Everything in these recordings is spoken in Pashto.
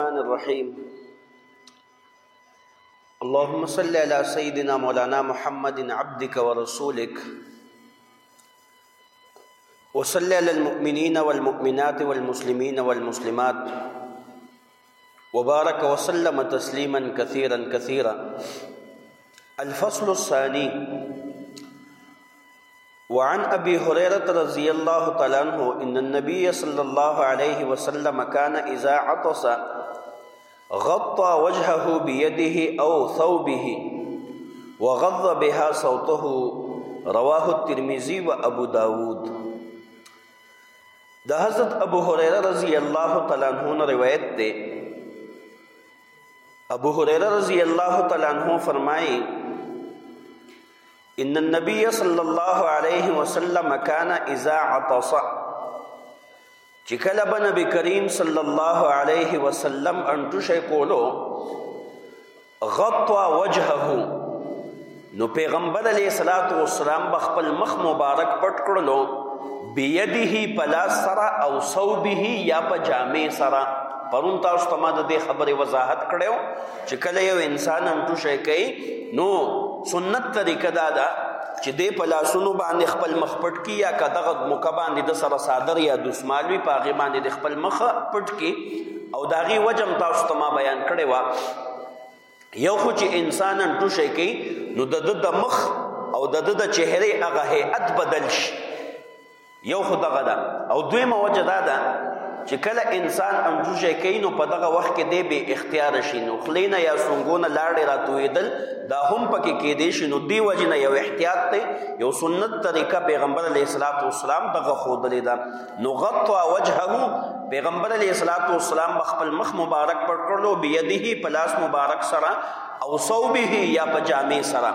الرحمن الرحيم اللهم صل على سيدنا مولانا محمد عبدك ورسولك وصل على المؤمنين والمؤمنات والمسلمين والمسلمات وبارك وسلم تسليما كثيرا كثيرا الفصل الثاني وعن أبي هريرة رضي الله تعالى عنه إن النبي صلى الله عليه وسلم كان إذا عطس غطى وجهه بيده أو ثوبه وغض بها صوته رواه الترمذي وأبو داود ده حضرت ابو هريرة رضي الله تعالى عنه روایت ده ابو هريرة رضي الله تعالى عنه فرمائے ان النبي صلى الله عليه وسلم كان اذا عطس چې کله به نبی کریم صلی الله علیه وسلم انټوشه کولو غطا وجهه نو پیغمبر علیه الصلاۃ والسلام بخپل مخ مبارک پټ کړلو بيديه پلا سرا او صوبه یا په جامع سرا پرون تاسو ته ما د خبرې وضاحت کړو چې کله یو انسان هم ټوشه کوي نو سنت طریقه دا ده چې دې په لاسونو باندې خپل مخ پټ کی یا کدغه موقع باندې د سره صادر یا دسمال وی په هغه باندې د خپل مخ پټ کی او داغي وجم تاسو ته ما بیان کړی و یو خو چې انسان هم ټوشه کوي نو د د مخ او د د چهره هغه هيئت بدل شي یو خو دغه ده او دویمه وجه دا ده چې کله انسان انجوشه کوي نو په دغه وخت کې دی بې اختیار شي نو خولې نه یا څنګو نه لاړې راتویدل دا هم پکې کېدی شي نو دی وجې نه یو احتیاط دی یو سنت طریقه پیغمبر علیه السلام والسلام دغه ښودلې ده نو غطا وجهه پیغمبر علیه السلام والسلام خپل مخ مبارک پټ کړلو بيدیه په لاس مبارک سره او صوبه یا په جامې سره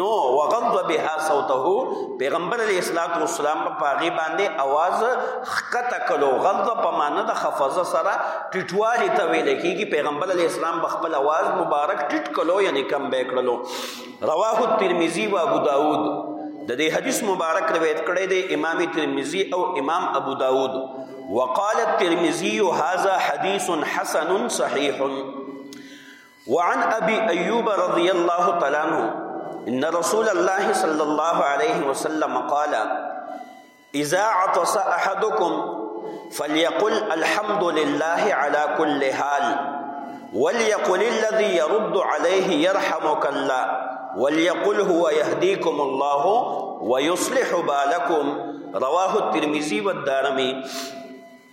نو وغض بها صوته پیغمبر علیه الصلاۃ والسلام په پاغي باندې आवाज خکته کلو غض په معنی د خفض سره ټټوالي ته ویل کیږي پیغمبر علیه السلام خپل आवाज مبارک ټټ کلو یعنی کم به کړلو رواه الترمذی و ابو داود د دې حدیث مبارک روایت کړی دی امام ترمذی او امام ابو داود وقال الترمذی هذا حدیث حسن صحیح وعن ابي ايوب رضي الله تعالى عنه ان رسول الله صلى الله عليه وسلم قال اذا عطس احدكم فليقل الحمد لله على كل حال وليقل الذي يرد عليه يرحمك الله وليقل هو يهديكم الله ويصلح بالكم رواه الترمذي والدارمي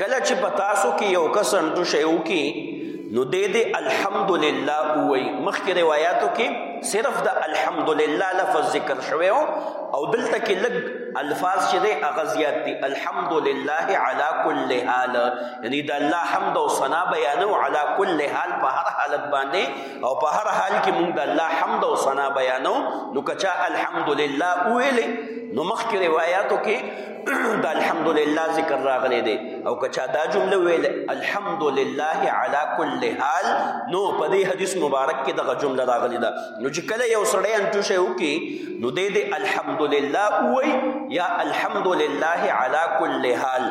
کله چې په تاسو کې یو کس انټو شی وکي نو دې دې الحمدلله وای مخکې روایتو کې صرف د الحمدلله لفظ ذکر شوی او دلته کې لګ الفاظ چې دې اغزيات دي الحمدلله علی کل حال یعنی د الله حمد او ثنا بیانو علی کل حال په هر حالت باندې او په هر حال کې موږ د الله حمد او ثنا بیانو نو کچا الحمدلله ویلې نو مخکې روایتو کې دا الحمد لله ذکر راغلی دی او که چا دا جمله ویل الحمد لله علی کل حال نو په دې حدیث مبارک کې دغه جمله راغلی ده نو چې کله یو سړی انټو شی وکي نو دې دې الحمد لله وای یا الحمد لله علی کل حال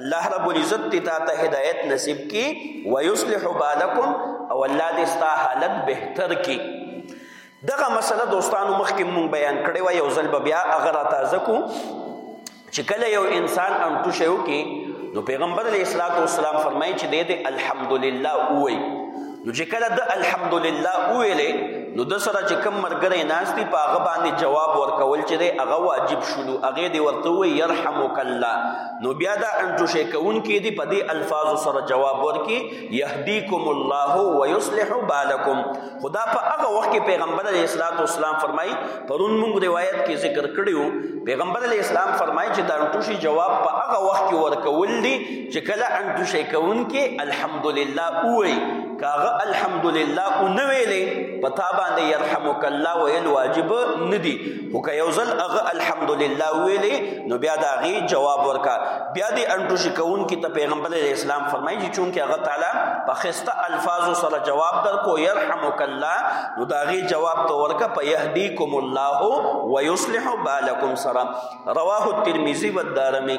الله رب العزت دې تا ته هدایت نصیب کی ویصلح بالکم او الله دې ستا حالت بهتر کی دغه مسله دوستانو مخکې مونږ بیان کړې و یو ځل بیا هغه را تازه کو چې کله یو انسان انټو شیو کې نو پیغمبر علیه السلام فرمایي چې دې الحمدلله وایي نو چې کله د الحمدلله ویلې نو د سره چې کم مرګره ناشتي په هغه باندې جواب ورکول چې دی هغه واجب شلو هغه دی ورته وی يرحمک الله نو بیا دا انټو شي کون کې دی په دې الفاظ سره جواب ورکي يهديكم الله ويصلح بالكم خدا په هغه وخت کې پیغمبر علیه الصلاۃ والسلام فرمایي پرون موږ روایت کې ذکر کړیو پیغمبر علیه السلام فرمایي چې دا انټو شي جواب په هغه وخت کې ورکول دي چې کله انتو شي کوونکې الحمدلله ووایي که هغه الحمدلله ونه ویلې په تا باندې یرحمک الله ویل واجب نه دي خو که یو ځل هغه الحمدلله ویلې نو بیا د هغې جواب ورکا بیا د انتو شي کوونکې ته پیغمبر اسلام فرمایي چې چونکې هغه تعالی په خسته الفاظو سره جواب درکو یرحمک الله نو د هغې جواب ته ورکا په یهدیکم الله ویصلح بالکم سره رواه الترمذی والدارمی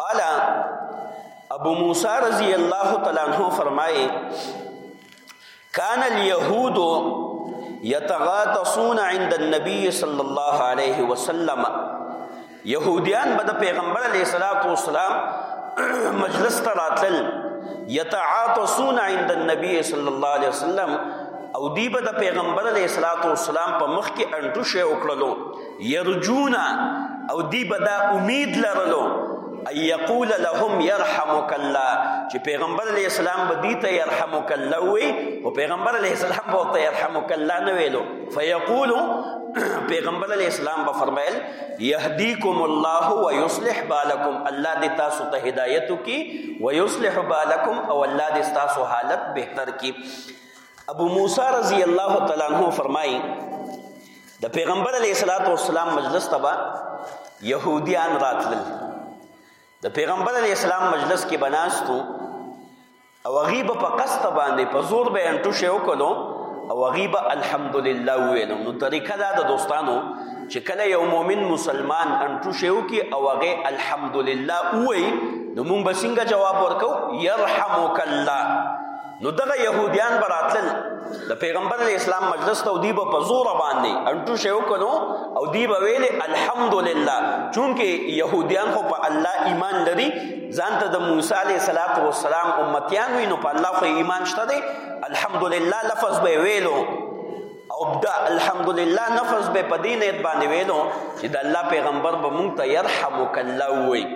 قال ابو موسی رضی الله تعالی عنہ فرمائے کان اليهود يتغاطسون عند النبي صلى الله عليه وسلم يهوديان بد پیغمبر علیہ الصلوۃ والسلام مجلس ته راتل يتعاطسون عند النبي صلى الله عليه وسلم او دی به د پیغمبر علیه الصلاۃ والسلام په مخ کې انټو شی وکړلو يرجون او دی بدا امید لرلو ان یقول لهم يرحمك الله چې پیغمبر علی السلام به دي ته يرحمك الله وي او پیغمبر علی السلام به ته يرحمك الله نه ویلو فیقول پیغمبر علی السلام به فرمایل يهديكم الله ويصلح بالكم الله دې تاسو ته هدایت وکي ويصلح بالكم او الله دې تاسو حالت بهتر کړي ابو موسی رضی الله تعالی عنہ فرمایي د پیغمبر علیه الصلاۃ والسلام مجلس ته به يهوديان راتلل د پیغمبر علیه السلام مجلس کې بناستو او غیب په قصد باندې په زور به انټو شو کولو او غیب الحمدلله ویلو نو طریقه دا د دوستانو چې کله یو مؤمن مسلمان انټو شو کې او هغه الحمدلله وی نو مونږ به څنګه جواب ورکو يرحمک الله نو دغه يهوديان براتل د پیغمبر اسلام مجلس ته دی په زور باندې انټو شو کنو او دی به ویل الحمدلله چونکه يهوديان خو په الله ایمان لري ځان ته د موسی عليه السلام امتيان وي نو په الله خو ایمان شته دي الحمدلله لفظ به ویلو او دا الحمدلله نفس به په دې نیت باندې ویلو چې د الله پیغمبر به مونږ ته يرحمک الله وایي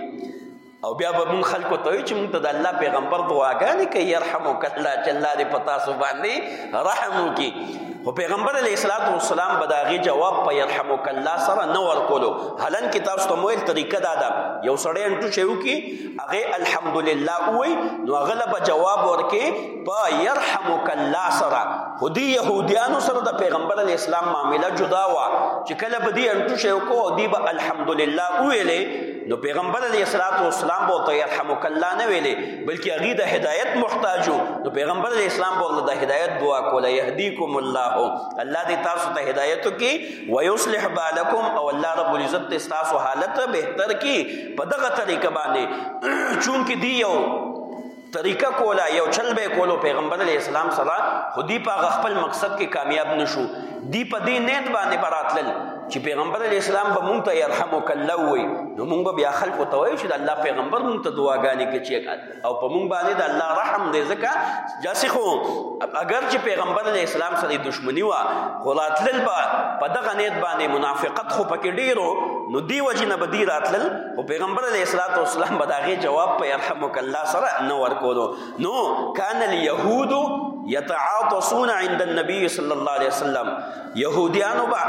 او بیا به مون خلکو ته چې مون ته د الله پیغمبر دعاګانې کوي يرحمک الله چې الله دې پتا سو باندې رحم وکي خو پیغمبر علیه الصلاۃ والسلام به داغه جواب په يرحمک الله سره نه ورکولو هلن کې تاسو ته مویل طریقه دا ده یو سړی انټو شیو کې هغه الحمدلله وای نو هغه به جواب ورکي په يرحمک الله سره خو دی يهوديانو سره د پیغمبر علی اسلام معاملې جدا وا چې کله به دی انټو شو کو دی به الحمدلله ویلې نو پیغمبر علی اسلام به ته يرحمک الله نه ویلې بلکې هغه د هدایت محتاجو نو پیغمبر علی اسلام به د هدایت دعا کوله يهديکم الله الله دې تاسو ته هدایت کی ويصلح بالکم او الله رب العزت تاسو حالت بهتر کی په دغه طریقه باندې چونکه دی یو طریقه کولا یو چل به کولو پیغمبر علی اسلام سره خودی په خپل مقصد کې کامیاب نشو دی په دې نیت باندې براتل چې پیغمبر علی اسلام به مونږ ته يرحمک الله وای نو مونږ به بیا خلق ته وای چې الله پیغمبر مونږ ته دعاګانې کې چې او په مونږ باندې د الله رحم دې زکه جاسي خو اگر چې پیغمبر علی اسلام سره دښمنی و خلاتل په دغه نیت باندې منافقت خو پکې ډیرو نو دی وجنه بدی راتل او پیغمبر علیه الصلاۃ والسلام به داغه جواب په يرحمک الله سره نه ورکولو نو کان اليهود يتعاطسون عند النبي صلی الله علیه وسلم يهوديانو با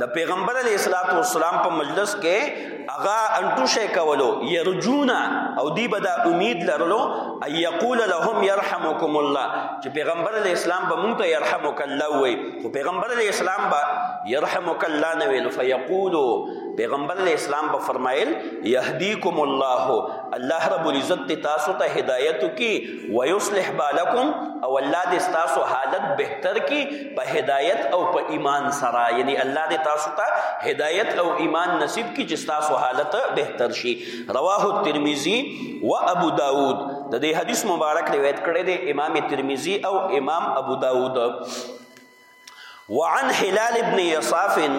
د پیغمبر علیه الصلاۃ والسلام په مجلس کې اغا انټوشه کولو يرجونا او دی به دا امید لرلو اي يقول لهم يرحمكم الله چې پیغمبر علیه السلام به مونږ ته يرحمک الله وي خو پیغمبر علیه السلام به يرحمک الله نه ویل فيقولوا پیغمبر علیہ السلام به فرمایل یهدیکم الله الله رب العزت ته تاسو ته هدایت کی و یصلح بالکم او الله دې تاسو حالت بهتر کی په هدایت او په ایمان سره یعنی الله دې تاسو ته هدایت او ایمان نصیب کی چې تاسو حالت بهتر شي رواه الترمذی و ابو داود د دې حدیث مبارک روایت کړی دی امام ترمذی او امام ابو داود وعن هلال بن يصاف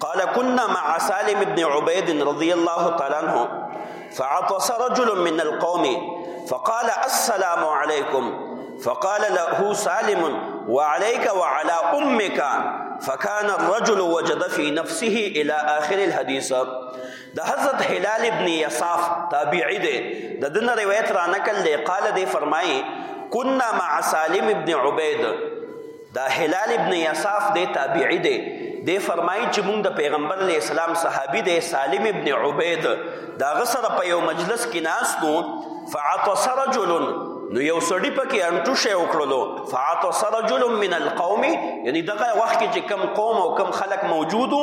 قال كنا مع سالم بن عبيد رضي الله تعالى عنه فعطس رجل من القوم فقال السلام عليكم فقال له سالم وعليك وعلى أمك فكان الرجل وجد في نفسه إلى آخر الحديث د حضرت هلال ابن یصاف تابعی دی د دنه روایت را نقل دی قال دی فرمایي كنا مع سالم ابن عبید دا هلال ابن یصاف دی تابعی دی دی فرمایي چې موږ د پیغمبر علی اسلام صحابي دی سالم ابن عبید دا غسر په یو مجلس کې ناس نو فعطس رجل نو یو سړی پکې انټو شی وکړلو فعطس رجل من القوم یعنی دغه وخت کې چې کم قوم او کم خلک موجودو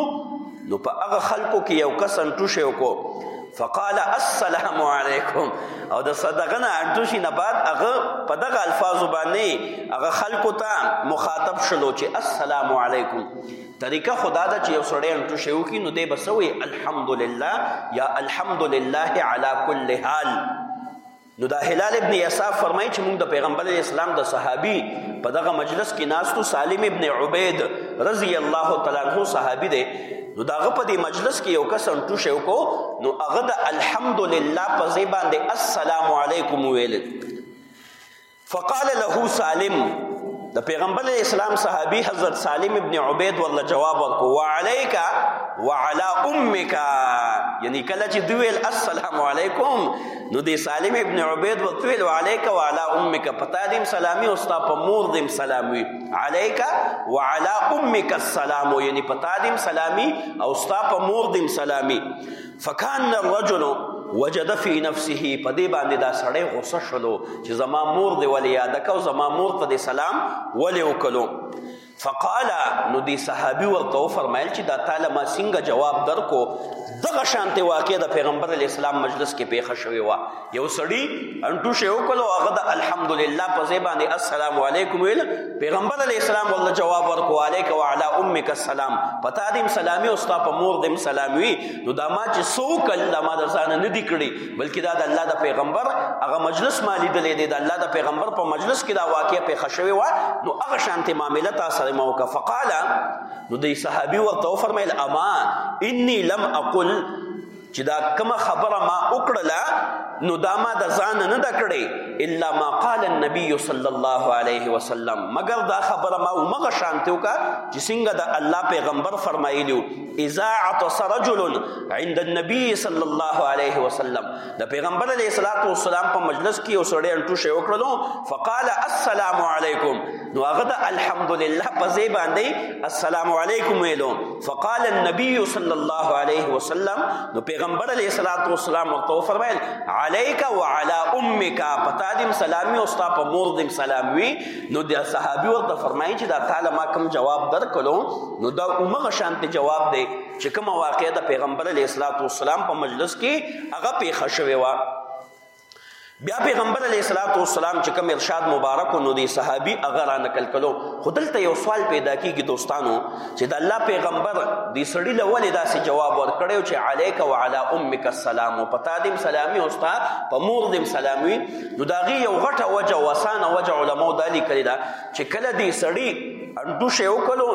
نو په هغه خلکو کې یو کس انټوشی وکړو فقال السلام علیکم او د صدقه نه انټوشی نه بعد هغه په دغه الفاظو باندې هغه خلکو ته مخاطب شلو چې السلام علیکم طریقه خدا دا چې یو سړی انټوشی وکړي نو دی بسوي الحمدلله یا الحمدلله علی کل حال نو دا هلال ابن یساف فرمایي چې موږ د پیغمبر اسلام د صحابي په دغه مجلس کې ناستو سالم ابن عبید رضی الله تعالی عنہ صحابي دی نو داغه په دې مجلس کې یو کس انټو شو کو نو هغه د الحمدلله په ځای باندې السلام علیکم ویل فقال له سالم د پیغمبر اسلام صحابي حضرت سالم ابن عبید والله جواب ورکو وعليك وعلى امك یعنی کله چې دویل السلام علیکم نو دی سالم ابن عبید وتویل وعليك وعلى امك پتا دیم سلامي او ستا په مور دیم سلامي عليك وعلى امك السلام یعنی پتا دیم سلامي او ستا په مور دیم سلامي فکان الرجل وجد فی نفسه په دې باندې دا سړی غوسه شلو چې زما مور دی ولې یاد کو زما مور ته دې سلام ولې وکړو فقال نو دی صحابي ورته فرمایل چې دا تعالی ما څنګه جواب درکو دغه شانته واقع د پیغمبر علی اسلام مجلس کې پیښه شوې و یو سړی انټو شی وکړو هغه د الحمدلله په ځای باندې السلام علیکم ویل پیغمبر علی السلام ول جواب ورکو علیک وعلى امک السلام پتا دې سلامي او ستا په مور دې سلام وی نو دا ما چې سو کل دا ما د ځان نه دی کړی بلکې دا د الله د پیغمبر هغه مجلس ما لیدلې دی د الله د پیغمبر په مجلس کې دا واقعیا په خشوي وا نو هغه شانته معاملې تا سره مو کا فقالا نو دې صحابي ورته فرمایل اما انی لم اقل چې دا کومه خبره ما وکړله نو دا ما د ځان نه د کړې الا ما قال النبي صلی الله علیه وسلم مگر دا خبره ما ومغه شانته وکا چې څنګه د الله پیغمبر فرمایلیو اذا عطس رجل عند النبي صلی الله علیه وسلم د پیغمبر علیه الصلاۃ والسلام په مجلس کې یو سړی انټو شی وکړلو فقال السلام علیکم نو هغه د الحمدلله په ځای باندې السلام علیکم ویلو فقال النبي صلى الله عليه وسلم نو پیغمبر علیہ الصلوۃ والسلام ورته فرمایل عليك وعلى امك پتا دې سلامي او ستا په مور دې سلام وي نو د صحابي ورته فرمایي چې دا تعالی ما کوم جواب درکلو نو دا عمر شانت جواب دی چې کوم واقعه د پیغمبر علیہ الصلوۃ والسلام په مجلس کې هغه پیښه شوې و بیا پیغمبر علیه الصلاۃ والسلام چې کوم ارشاد مبارک نو دی صحابي هغه را نقل کلو خودلته یو سوال پیدا کیږي دوستانو چې د الله پیغمبر دی سړی له ولې داسې جواب ورکړیو چې علیک وعلى امک السلام او پتا دیم سلامي او ستا په مور دیم سلامي نو داغي یو غټه وجه وسانه وجه علماء دالی کړی دا چې کله دی سړی انډو شی وکړو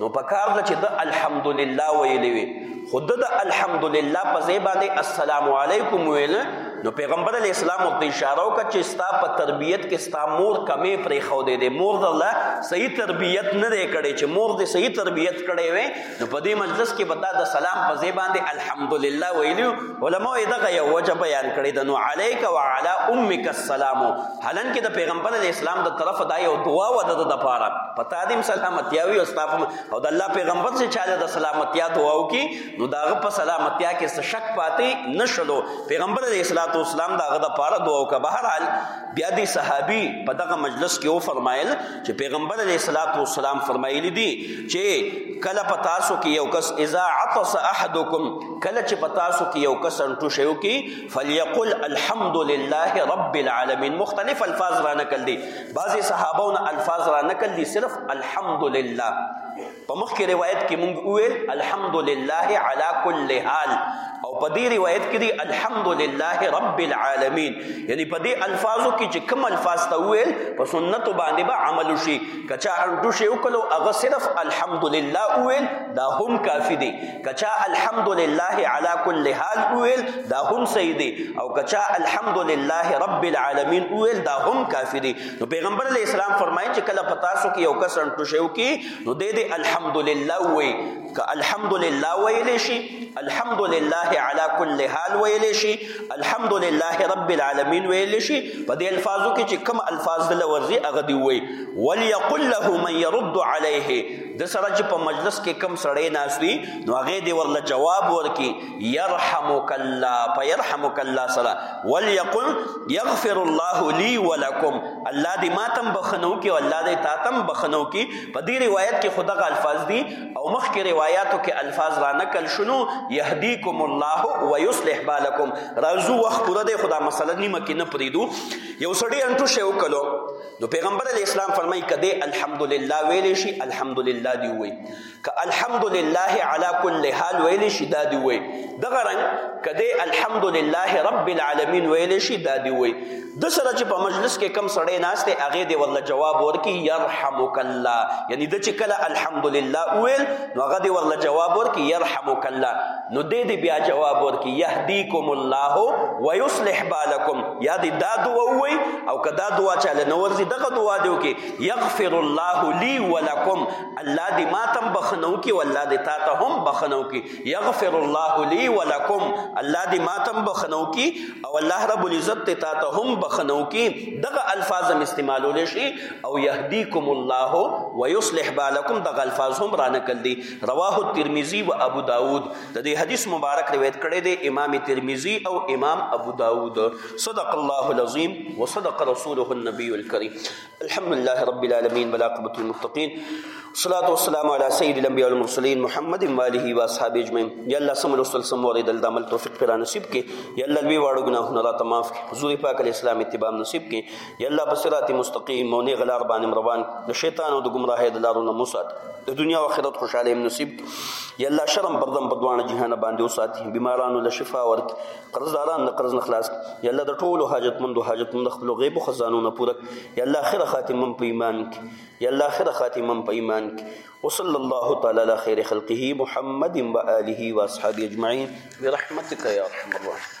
نو په کار ده چې د الحمدلله ویلې وي خو د د الحمدلله په ځای باندې السلام علیکم ویل نو پیغمبر علی اسلام ورته اشاره وکړه چې ستا په تربیت کې ستا مور کمې پرې خو دې دې مور درله صحیح تربیت نه دی کړې چې مور دې صحیح تربیت کړې وې نو په دې مجلس کې بتا د سلام په ځای باندې الحمدلله ویلو علماء یې دغه یو وجه بیان کړې ده نو علیک وعلى امک السلام حالان کې د پیغمبر علی اسلام د طرف دا یو دعا و د د پاره پتا دیم سلامتی او استاف او د الله پیغمبر چې چاله د سلامتی دعا وکي نو داغه په سلامتی کې څه شک پاتې نشلو پیغمبر علی اسلام داغه د پاره دعا وکړه بهر حال بیا دی صحابي په دغه مجلس کې و فرمایل چې پیغمبر علی اسلام فرمایلی دي چې کله پتا سو کې یو کس اذا عطس احدکم کله چې پتا سو کې یو کس انټو شیو کې فلیقل الحمد لله رب العالمین مختلف الفاظ را نقل دي بعضی صحابهونو الفاظ را نقل دي صرف الحمد لله په مخکې روایت کې مونږ وویل الحمد لله علی کل حال او په دې روایت کې دي الحمد لله رب العالمین یعنی په دې الفاظو کې چې کوم الفاظ ته وویل په سنت باندې به با عمل شي کچا انټو شی وکړو هغه صرف الحمد لله وویل دا هم کافی دي کچا الحمدلله علی کل حال ویل دا هم صحیح دی او کچا الحمدلله رب العالمین ویل دا هم کافی دی نو پیغمبر علی اسلام فرمایي چې کله پتا سو کې یو کس انټو شو کې نو دې دې الحمدلله وی ک الحمدلله ویل شي الحمدلله علی کل حال ویل شي الحمدلله رب العالمین ویل شي په دې الفاظو کې چې کوم الفاظ له ورزي اغه دی وی وليقل له من يرد عليه د سره چې په مجلس کې کم سړی ناست وي نو هغې دې ورله جواب ورکړي یرحمک الله په یرحمک الله سره ولیقل یغفر الله لي ولکم الله دې ما تم بخنو کې او الله دې تا تم بخنو کې په دې روایت کې خو دغه الفاظ دي او مخکې روایاتو کې الفاظ را نقل شنو یهدیکم الله ویصلح بالکم راځو وخت پوره دی خدا مسله نیمه کې نه پریدو یو سړی انټو شی وکړو نو پیغمبر علی اسلام فرمایي کده الحمدلله ویل شي الحمدلله دی وای ک الحمدلله علی کل حال ویل شي دا دی وای دغه رنګ کده الحمدلله رب العالمین ویل شي دا دی وای د سره چې په مجلس کې کم سړی ناشته هغه دی والله جواب ورکي يرحمک الله یعنی د چې کله الحمدلله ویل نو هغه دی والله جواب ورکي يرحمک الله نو دې دې بیا جواب ورکي يهديكم الله ويصلح بالكم یا دی دا دعا وای او کدا دعا چاله نو ورزی دغه دعا دیو کې یغفر الله لی ولکم الله دی ما تم بخنو کې والله دی تا ته هم بخنو کې یغفر الله لی ولکم الله دی ما تم بخنو کې او الله رب العزت ته تا ته هم بخنو کې دغه الفاظ هم استعمالول شي او یهدیکم الله ویصلح بالکم دغه الفاظ هم رانه کړ دی رواه الترمذی و ابو داود د دې حدیث مبارک روایت کړی دی امام ترمذی او امام ابو داود صدق الله العظیم وصدق رسوله النبی الکریم الحمد لله رب العالمین والعاقبۃ للمتقین والصلاة والسلام علی سید الانبیاء والمرسلین محمد و آله و اصحابہ اجمعین یا الله سم رسول سم ورید د عمل توفیق پر نصیب کې یا الله لوی واړو ګناهونه را تماف حضور پاک علی السلام اتباع نصیب کې یا الله په صراط مستقیم او نه غلار باندې روان د شیطان او د گمراهۍ د لارو نه مسات د دنیا او آخرت خوشاله نصیب یا الله شرم پردم په دوانه جهان باندې وساتي بیمارانو له شفا ورک قرضداران د قرض نه خلاص یا الله د ټولو حاجتمندو حاجتمند خپل غیب او خزانو نه پوره یا الله اخر خاتمه په ایمان کې یا الله اخر خاتمه په ایمان کې وصلی الله تعالی علی خیر خلقه محمد و آله و اصحابہ اجمعین برحمتک یا ارحم الراحمین